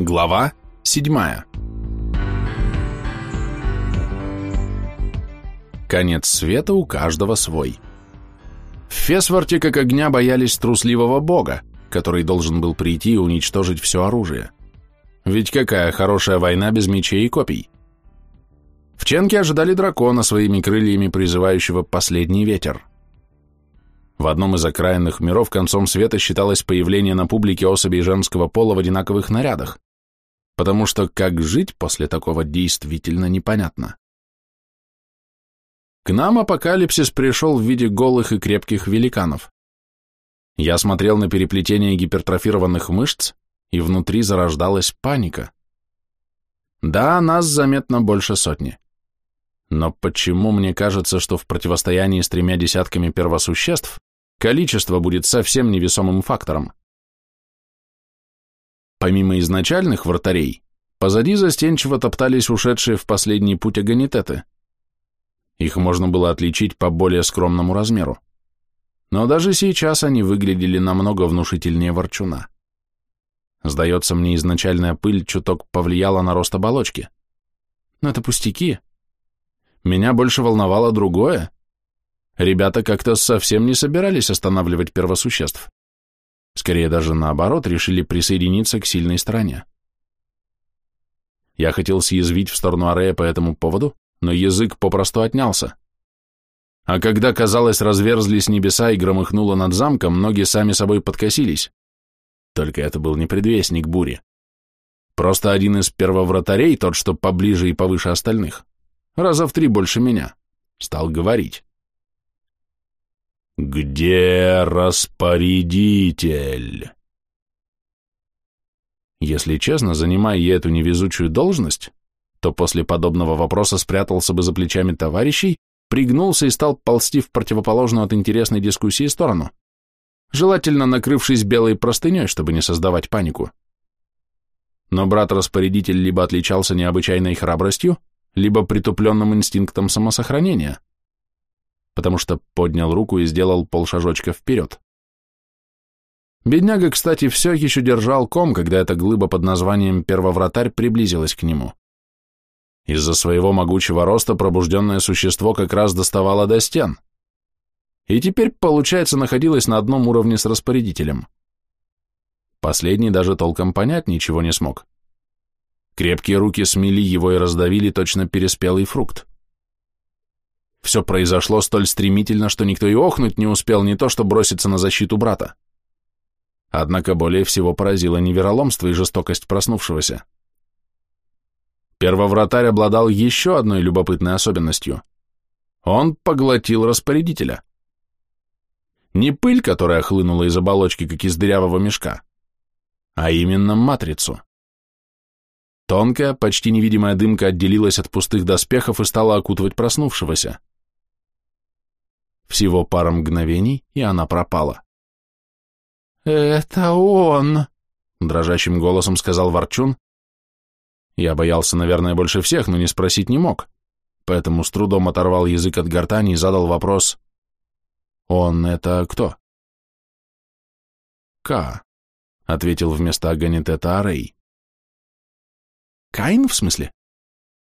Глава 7 Конец света у каждого свой. В Фесворте как огня боялись трусливого бога, который должен был прийти и уничтожить все оружие. Ведь какая хорошая война без мечей и копий? В Ченке ожидали дракона своими крыльями, призывающего последний ветер. В одном из окраинных миров концом света считалось появление на публике особей женского пола в одинаковых нарядах, потому что как жить после такого действительно непонятно. К нам апокалипсис пришел в виде голых и крепких великанов. Я смотрел на переплетение гипертрофированных мышц, и внутри зарождалась паника. Да, нас заметно больше сотни. Но почему мне кажется, что в противостоянии с тремя десятками первосуществ количество будет совсем невесомым фактором? Помимо изначальных вратарей, позади застенчиво топтались ушедшие в последний путь аганитеты. Их можно было отличить по более скромному размеру. Но даже сейчас они выглядели намного внушительнее ворчуна. Сдается мне, изначальная пыль чуток повлияла на рост оболочки. Но это пустяки. Меня больше волновало другое. Ребята как-то совсем не собирались останавливать первосуществ. Скорее даже наоборот, решили присоединиться к сильной стороне. Я хотел съязвить в сторону Арея по этому поводу, но язык попросту отнялся. А когда, казалось, разверзлись небеса и громыхнуло над замком, ноги сами собой подкосились. Только это был не предвестник бури. Просто один из первовратарей, тот, что поближе и повыше остальных, раза в три больше меня, стал говорить. «Где распорядитель?» Если честно, занимая я эту невезучую должность, то после подобного вопроса спрятался бы за плечами товарищей, пригнулся и стал ползти в противоположную от интересной дискуссии сторону, желательно накрывшись белой простыней, чтобы не создавать панику. Но брат-распорядитель либо отличался необычайной храбростью, либо притупленным инстинктом самосохранения, потому что поднял руку и сделал полшажочка вперед. Бедняга, кстати, все еще держал ком, когда эта глыба под названием «Первовратарь» приблизилась к нему. Из-за своего могучего роста пробужденное существо как раз доставало до стен. И теперь, получается, находилось на одном уровне с распорядителем. Последний даже толком понять ничего не смог. Крепкие руки смели его и раздавили точно переспелый фрукт. Все произошло столь стремительно, что никто и охнуть не успел не то, что броситься на защиту брата. Однако более всего поразило невероломство и жестокость проснувшегося. Первовратарь обладал еще одной любопытной особенностью. Он поглотил распорядителя. Не пыль, которая хлынула из оболочки, как из дырявого мешка, а именно матрицу. Тонкая, почти невидимая дымка отделилась от пустых доспехов и стала окутывать проснувшегося. Всего пара мгновений, и она пропала. «Это он!» — дрожащим голосом сказал Ворчун. Я боялся, наверное, больше всех, но не спросить не мог, поэтому с трудом оторвал язык от гортани и задал вопрос. «Он это кто?» «К», — ответил вместо Аганитета Арей. Каин, в смысле?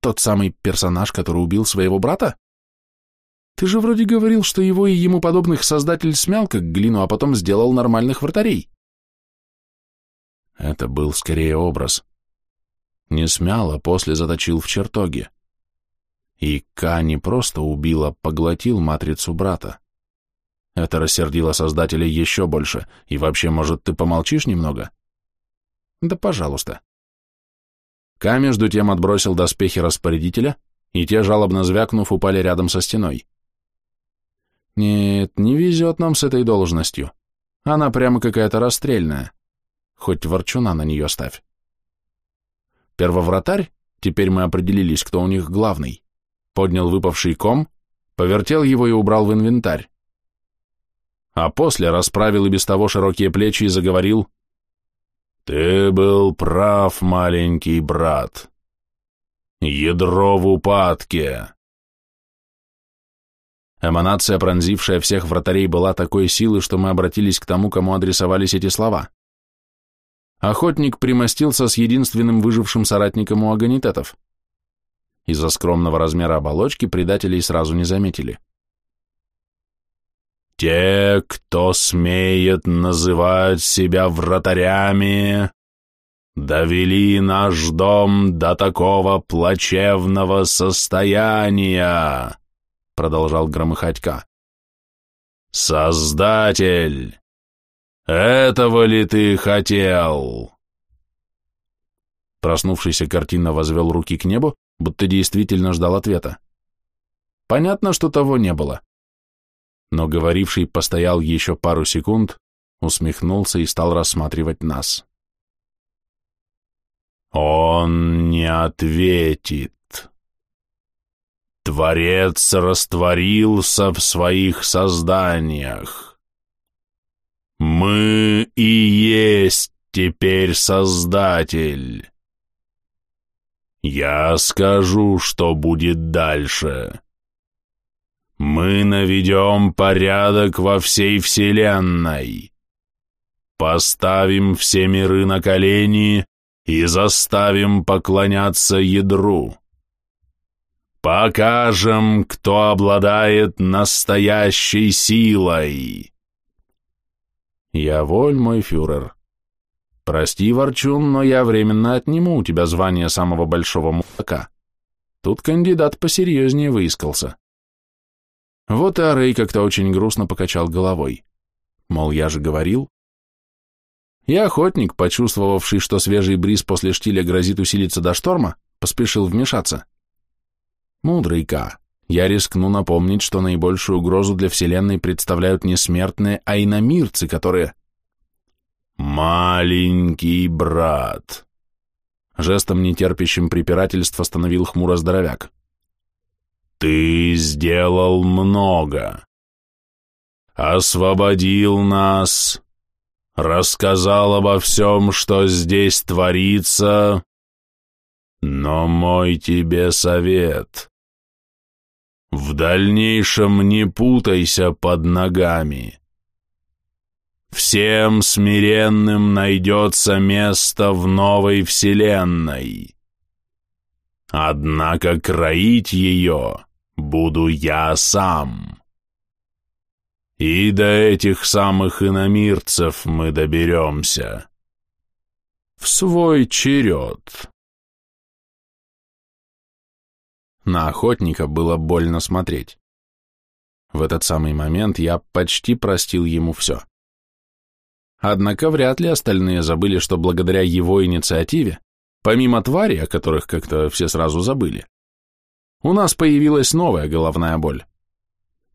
Тот самый персонаж, который убил своего брата? Ты же вроде говорил, что его и ему подобных создатель смял как глину, а потом сделал нормальных вратарей. Это был скорее образ. Не смял, а после заточил в чертоге. И Ка не просто убил, а поглотил матрицу брата. Это рассердило создателя еще больше. И вообще, может, ты помолчишь немного? Да, пожалуйста. Ка между тем отбросил доспехи распорядителя, и те, жалобно звякнув, упали рядом со стеной. Нет, не везет нам с этой должностью. Она прямо какая-то расстрельная. Хоть ворчуна на нее ставь. Первовратарь, теперь мы определились, кто у них главный, поднял выпавший ком, повертел его и убрал в инвентарь. А после расправил и без того широкие плечи и заговорил «Ты был прав, маленький брат. Ядро в упадке». Эманация, пронзившая всех вратарей, была такой силы, что мы обратились к тому, кому адресовались эти слова. охотник примостился с единственным выжившим соратником у агонитетов. Из-за скромного размера оболочки предателей сразу не заметили. «Те, кто смеет называть себя вратарями, довели наш дом до такого плачевного состояния», продолжал громыхать Ка. «Создатель, этого ли ты хотел?» Проснувшийся картина возвел руки к небу, будто действительно ждал ответа. Понятно, что того не было. Но говоривший постоял еще пару секунд, усмехнулся и стал рассматривать нас. «Он не ответит. Творец растворился в своих созданиях. Мы и есть теперь Создатель». Я скажу, что будет дальше. Мы наведем порядок во всей Вселенной. Поставим все миры на колени и заставим поклоняться ядру. Покажем, кто обладает настоящей силой. Я воль, мой фюрер. «Прости, Ворчун, но я временно отниму у тебя звание самого большого мудака. Тут кандидат посерьезнее выискался». Вот и Арей как-то очень грустно покачал головой. Мол, я же говорил. И охотник, почувствовавший, что свежий бриз после штиля грозит усилиться до шторма, поспешил вмешаться. Мудрый Ка, я рискну напомнить, что наибольшую угрозу для Вселенной представляют не смертные, а иномирцы, которые... «Маленький брат!» Жестом, нетерпящим препирательств, остановил хмуро здоровяк. «Ты сделал много. Освободил нас, рассказал обо всем, что здесь творится, но мой тебе совет. В дальнейшем не путайся под ногами. Всем смиренным найдется место в новой вселенной. Однако кроить ее буду я сам. И до этих самых иномирцев мы доберемся. В свой черед. На охотника было больно смотреть. В этот самый момент я почти простил ему все. Однако вряд ли остальные забыли, что благодаря его инициативе, помимо твари, о которых как-то все сразу забыли, у нас появилась новая головная боль.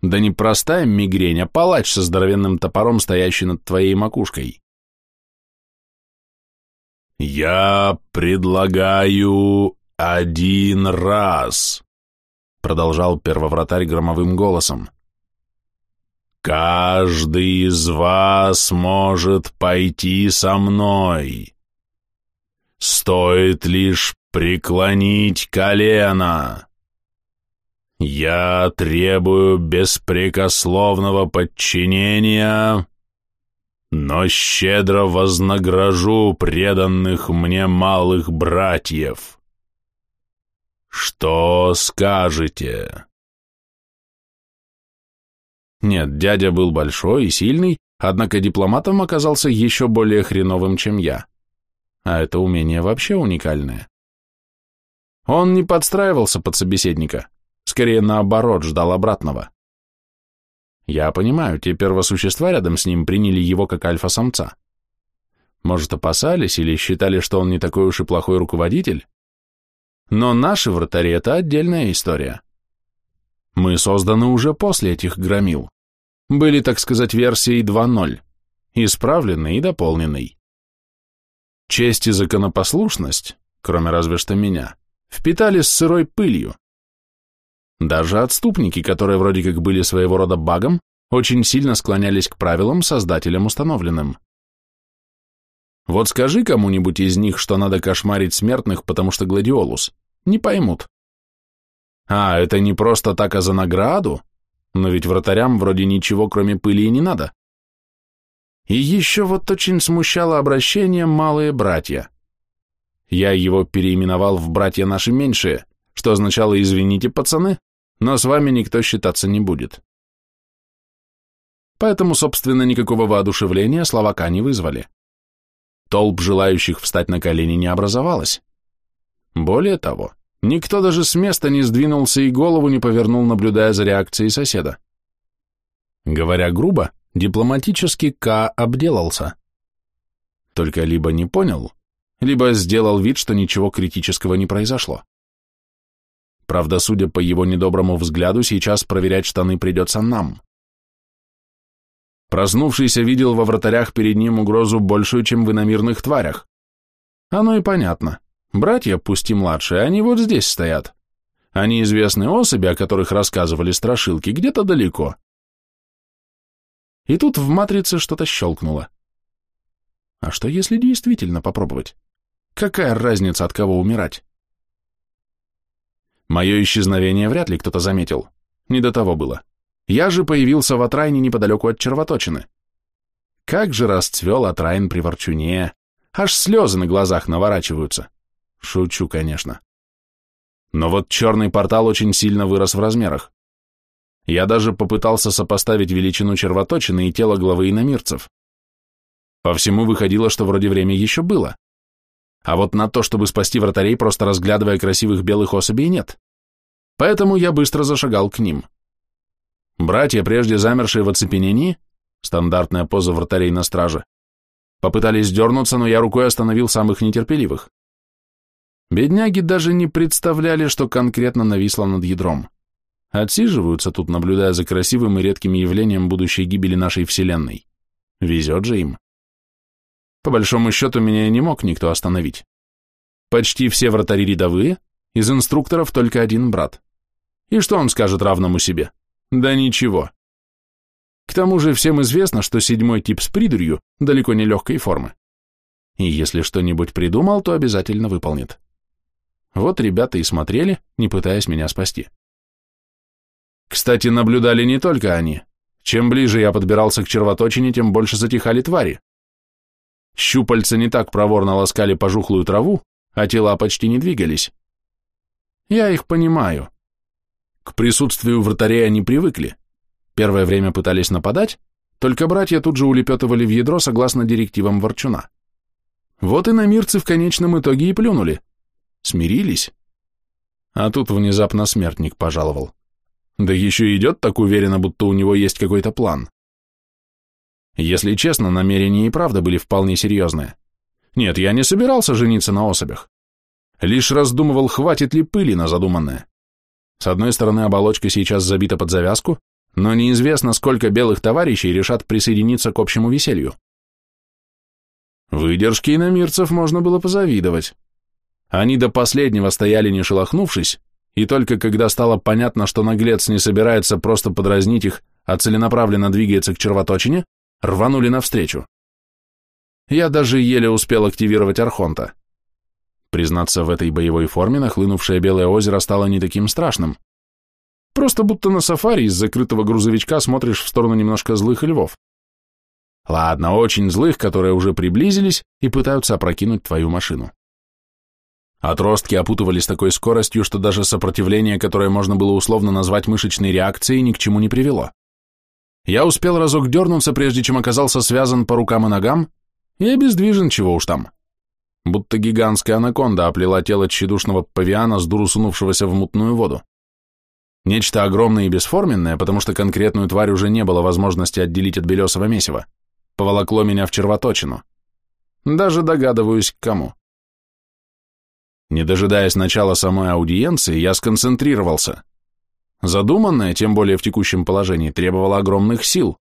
Да не простая мигрень, а палач со здоровенным топором, стоящий над твоей макушкой. «Я предлагаю один раз», — продолжал первовратарь громовым голосом. Каждый из вас может пойти со мной. Стоит лишь преклонить колено. Я требую беспрекословного подчинения, но щедро вознагражу преданных мне малых братьев. Что скажете?» Нет, дядя был большой и сильный, однако дипломатом оказался еще более хреновым, чем я. А это умение вообще уникальное. Он не подстраивался под собеседника, скорее наоборот, ждал обратного. Я понимаю, те первосущества рядом с ним приняли его как альфа-самца. Может, опасались или считали, что он не такой уж и плохой руководитель? Но наши вратари — это отдельная история. Мы созданы уже после этих громил были, так сказать, версией 2.0, исправленной и дополненной. Честь и законопослушность, кроме разве что меня, впитали с сырой пылью. Даже отступники, которые вроде как были своего рода багом, очень сильно склонялись к правилам, создателям установленным. Вот скажи кому-нибудь из них, что надо кошмарить смертных, потому что гладиолус, не поймут. А, это не просто так, а за награду? Но ведь вратарям вроде ничего, кроме пыли, и не надо. И еще вот очень смущало обращение «малые братья». Я его переименовал в «братья наши меньшие», что означало «извините, пацаны, но с вами никто считаться не будет». Поэтому, собственно, никакого воодушевления словака не вызвали. Толп желающих встать на колени не образовалось. Более того, никто даже с места не сдвинулся и голову не повернул, наблюдая за реакцией соседа. Говоря грубо, дипломатически К обделался. Только либо не понял, либо сделал вид, что ничего критического не произошло. Правда, судя по его недоброму взгляду, сейчас проверять штаны придется нам. Проснувшийся видел во вратарях перед ним угрозу большую, чем в иномирных тварях. Оно и понятно. Братья, пусть и младшие, они вот здесь стоят. Они известные особи, о которых рассказывали страшилки, где-то далеко. И тут в матрице что-то щелкнуло. А что, если действительно попробовать? Какая разница, от кого умирать? Мое исчезновение вряд ли кто-то заметил. Не до того было. Я же появился в Атрайне неподалеку от червоточины. Как же расцвел Атрайн при Ворчуне. Аж слезы на глазах наворачиваются. Шучу, конечно. Но вот черный портал очень сильно вырос в размерах. Я даже попытался сопоставить величину червоточины и тело главы иномирцев. По всему выходило, что вроде время еще было. А вот на то, чтобы спасти вратарей, просто разглядывая красивых белых особей, нет. Поэтому я быстро зашагал к ним. Братья, прежде замершие в оцепенении, стандартная поза вратарей на страже, попытались дернуться, но я рукой остановил самых нетерпеливых. Бедняги даже не представляли, что конкретно нависло над ядром. Отсиживаются тут, наблюдая за красивым и редким явлением будущей гибели нашей Вселенной. Везет же им. По большому счету, меня не мог никто остановить. Почти все вратари рядовые, из инструкторов только один брат. И что он скажет равному себе? Да ничего. К тому же всем известно, что седьмой тип с придурью далеко не легкой формы. И если что-нибудь придумал, то обязательно выполнит. Вот ребята и смотрели, не пытаясь меня спасти. Кстати, наблюдали не только они. Чем ближе я подбирался к червоточине, тем больше затихали твари. Щупальца не так проворно ласкали пожухлую траву, а тела почти не двигались. Я их понимаю. К присутствию вратарей они привыкли. Первое время пытались нападать, только братья тут же улепетывали в ядро согласно директивам Ворчуна. Вот и намирцы в конечном итоге и плюнули. Смирились. А тут внезапно смертник пожаловал. Да еще идет так уверенно, будто у него есть какой-то план. Если честно, намерения и правда были вполне серьезные. Нет, я не собирался жениться на особях. Лишь раздумывал, хватит ли пыли на задуманное. С одной стороны, оболочка сейчас забита под завязку, но неизвестно, сколько белых товарищей решат присоединиться к общему веселью. Выдержки иномирцев можно было позавидовать. Они до последнего стояли не шелохнувшись, и только когда стало понятно, что наглец не собирается просто подразнить их, а целенаправленно двигается к червоточине, рванули навстречу. Я даже еле успел активировать Архонта. Признаться, в этой боевой форме нахлынувшее Белое озеро стало не таким страшным. Просто будто на сафари из закрытого грузовичка смотришь в сторону немножко злых львов. Ладно, очень злых, которые уже приблизились и пытаются опрокинуть твою машину. Отростки опутывали с такой скоростью, что даже сопротивление, которое можно было условно назвать мышечной реакцией, ни к чему не привело. Я успел разок дернуться, прежде чем оказался связан по рукам и ногам, и обездвижен, чего уж там будто гигантская анаконда оплела тело тщедушного павиана с дуру сунувшегося в мутную воду. Нечто огромное и бесформенное, потому что конкретную тварь уже не было возможности отделить от белесого месива, поволокло меня в червоточину. Даже догадываюсь, к кому. Не дожидаясь начала самой аудиенции, я сконцентрировался. Задуманное, тем более в текущем положении, требовало огромных сил.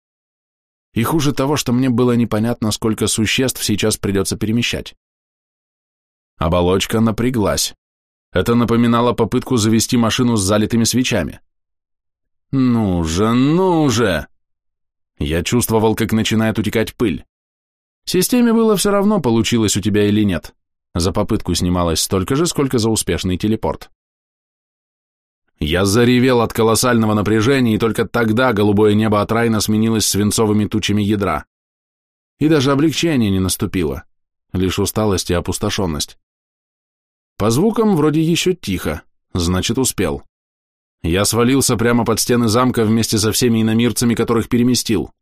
И хуже того, что мне было непонятно, сколько существ сейчас придется перемещать. Оболочка напряглась. Это напоминало попытку завести машину с залитыми свечами. «Ну же, ну же!» Я чувствовал, как начинает утекать пыль. Системе было все равно, получилось у тебя или нет. За попытку снималось столько же, сколько за успешный телепорт. Я заревел от колоссального напряжения, и только тогда голубое небо от Райна сменилось свинцовыми тучами ядра. И даже облегчение не наступило, лишь усталость и опустошенность. По звукам вроде еще тихо, значит успел. Я свалился прямо под стены замка вместе со всеми иномирцами, которых переместил.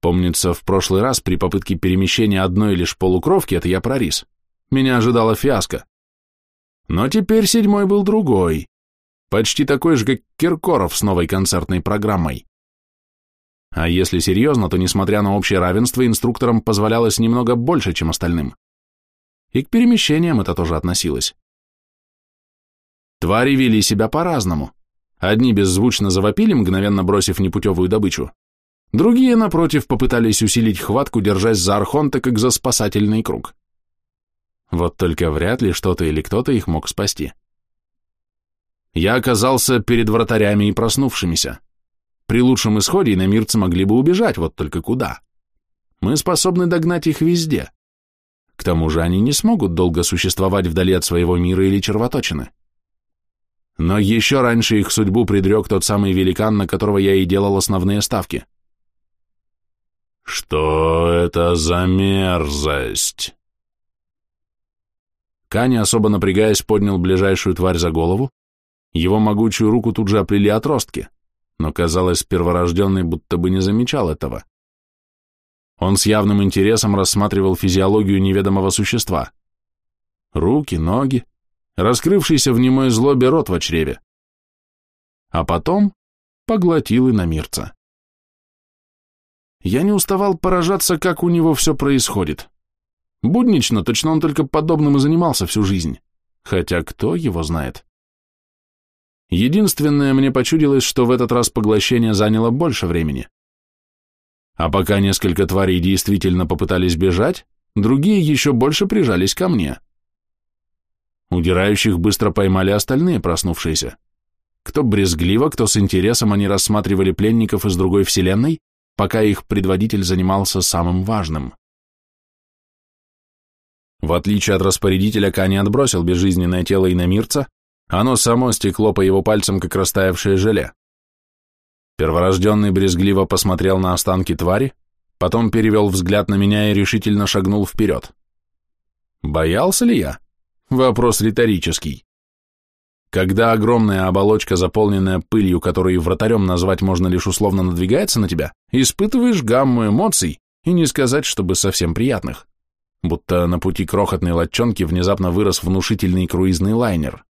Помнится, в прошлый раз при попытке перемещения одной лишь полукровки, это я прорис, меня ожидала фиаско. Но теперь седьмой был другой, почти такой же, как Киркоров с новой концертной программой. А если серьезно, то, несмотря на общее равенство, инструкторам позволялось немного больше, чем остальным. И к перемещениям это тоже относилось. Твари вели себя по-разному. Одни беззвучно завопили, мгновенно бросив непутевую добычу. Другие, напротив, попытались усилить хватку, держась за архонта, как за спасательный круг. Вот только вряд ли что-то или кто-то их мог спасти. Я оказался перед вратарями и проснувшимися. При лучшем исходе иномирцы могли бы убежать, вот только куда? Мы способны догнать их везде. К тому же они не смогут долго существовать вдали от своего мира или червоточины. Но еще раньше их судьбу предрек тот самый великан, на которого я и делал основные ставки. «Что это за мерзость?» Кани, особо напрягаясь, поднял ближайшую тварь за голову. Его могучую руку тут же оплели отростки, но, казалось, перворожденный будто бы не замечал этого. Он с явным интересом рассматривал физиологию неведомого существа. Руки, ноги, раскрывшийся в немой злобе рот в чреве. А потом поглотил иномирца. Я не уставал поражаться, как у него все происходит. Буднично, точно он только подобным и занимался всю жизнь. Хотя кто его знает? Единственное, мне почудилось, что в этот раз поглощение заняло больше времени. А пока несколько тварей действительно попытались бежать, другие еще больше прижались ко мне. Удирающих быстро поймали остальные проснувшиеся. Кто брезгливо, кто с интересом они рассматривали пленников из другой вселенной, пока их предводитель занимался самым важным. В отличие от распорядителя, Кани отбросил безжизненное тело иномирца, оно само стекло по его пальцам, как растаявшее желе. Перворожденный брезгливо посмотрел на останки твари, потом перевел взгляд на меня и решительно шагнул вперед. Боялся ли я? Вопрос риторический. Когда огромная оболочка, заполненная пылью, которую вратарем назвать можно лишь условно надвигается на тебя, испытываешь гамму эмоций, и не сказать, чтобы совсем приятных будто на пути крохотной латчонки внезапно вырос внушительный круизный лайнер.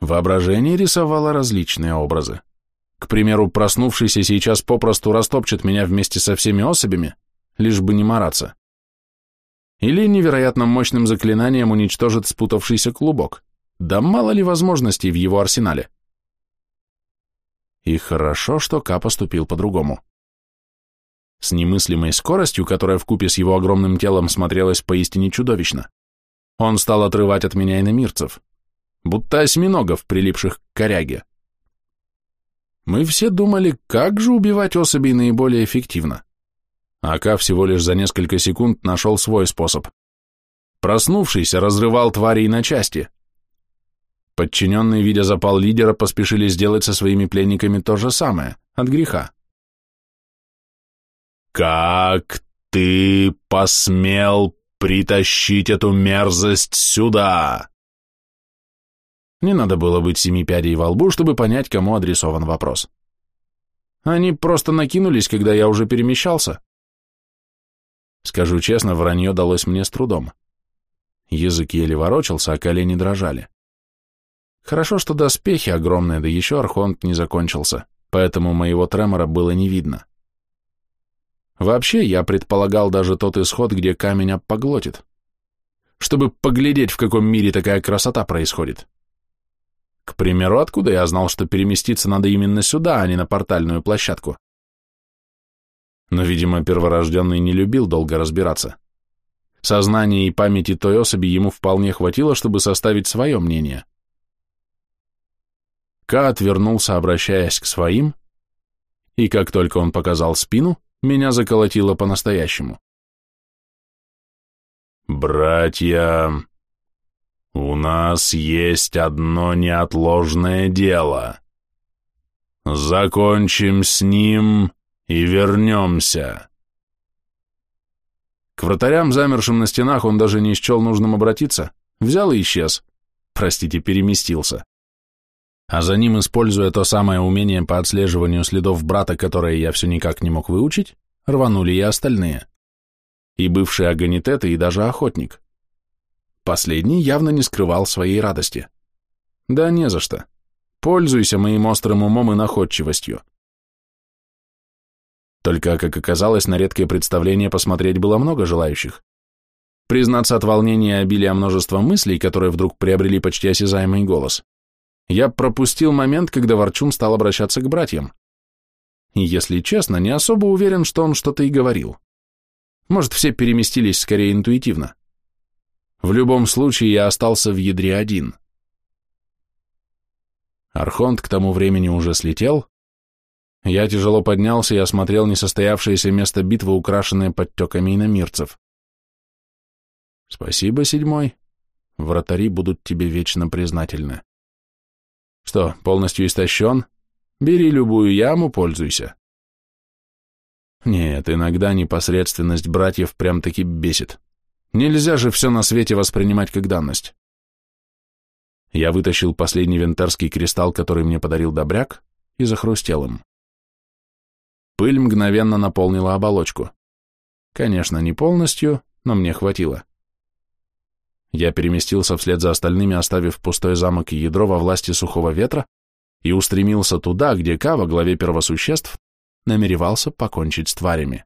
Воображение рисовало различные образы. К примеру, проснувшийся сейчас попросту растопчет меня вместе со всеми особями, лишь бы не мараться. Или невероятно мощным заклинанием уничтожит спутавшийся клубок. Да мало ли возможностей в его арсенале. И хорошо, что Ка поступил по-другому. С немыслимой скоростью, которая вкупе с его огромным телом смотрелась поистине чудовищно, он стал отрывать от меня иномирцев, будто осьминогов, прилипших к коряге. Мы все думали, как же убивать особей наиболее эффективно. Ака всего лишь за несколько секунд нашел свой способ. Проснувшийся разрывал тварей на части. Подчиненные, видя запал лидера, поспешили сделать со своими пленниками то же самое, от греха. «Как ты посмел притащить эту мерзость сюда?» Не надо было быть семи пядей во лбу, чтобы понять, кому адресован вопрос. Они просто накинулись, когда я уже перемещался. Скажу честно, вранье далось мне с трудом. Язык еле ворочался, а колени дрожали. Хорошо, что доспехи огромные, да еще архонт не закончился, поэтому моего тремора было не видно. Вообще, я предполагал даже тот исход, где камень поглотит, чтобы поглядеть, в каком мире такая красота происходит. К примеру, откуда я знал, что переместиться надо именно сюда, а не на портальную площадку? Но, видимо, перворожденный не любил долго разбираться. Сознания и памяти той особи ему вполне хватило, чтобы составить свое мнение. Ка отвернулся, обращаясь к своим, и как только он показал спину, меня заколотило по-настоящему. «Братья, у нас есть одно неотложное дело. Закончим с ним, и вернемся. К вратарям, замершим на стенах, он даже не счел нужным обратиться. Взял и исчез. Простите, переместился. А за ним, используя то самое умение по отслеживанию следов брата, которое я все никак не мог выучить, рванули и остальные. И бывший агонитет, и даже охотник. Последний явно не скрывал своей радости. Да не за что. Пользуйся моим острым умом и находчивостью. Только, как оказалось, на редкое представление посмотреть было много желающих. Признаться от волнения и обилия множества мыслей, которые вдруг приобрели почти осязаемый голос, я пропустил момент, когда Ворчун стал обращаться к братьям. И, если честно, не особо уверен, что он что-то и говорил. Может, все переместились скорее интуитивно. В любом случае, я остался в ядре один. Архонт к тому времени уже слетел, я тяжело поднялся и осмотрел несостоявшееся место битвы, украшенное подтеками иномирцев. Спасибо, седьмой. Вратари будут тебе вечно признательны. Что, полностью истощен? Бери любую яму, пользуйся. Нет, иногда непосредственность братьев прям-таки бесит. Нельзя же все на свете воспринимать как данность. Я вытащил последний винтерский кристалл, который мне подарил Добряк, и захрустел им. Пыль мгновенно наполнила оболочку. Конечно, не полностью, но мне хватило. Я переместился вслед за остальными, оставив пустой замок и ядро во власти сухого ветра, и устремился туда, где Ка, во главе первосуществ, намеревался покончить с тварями.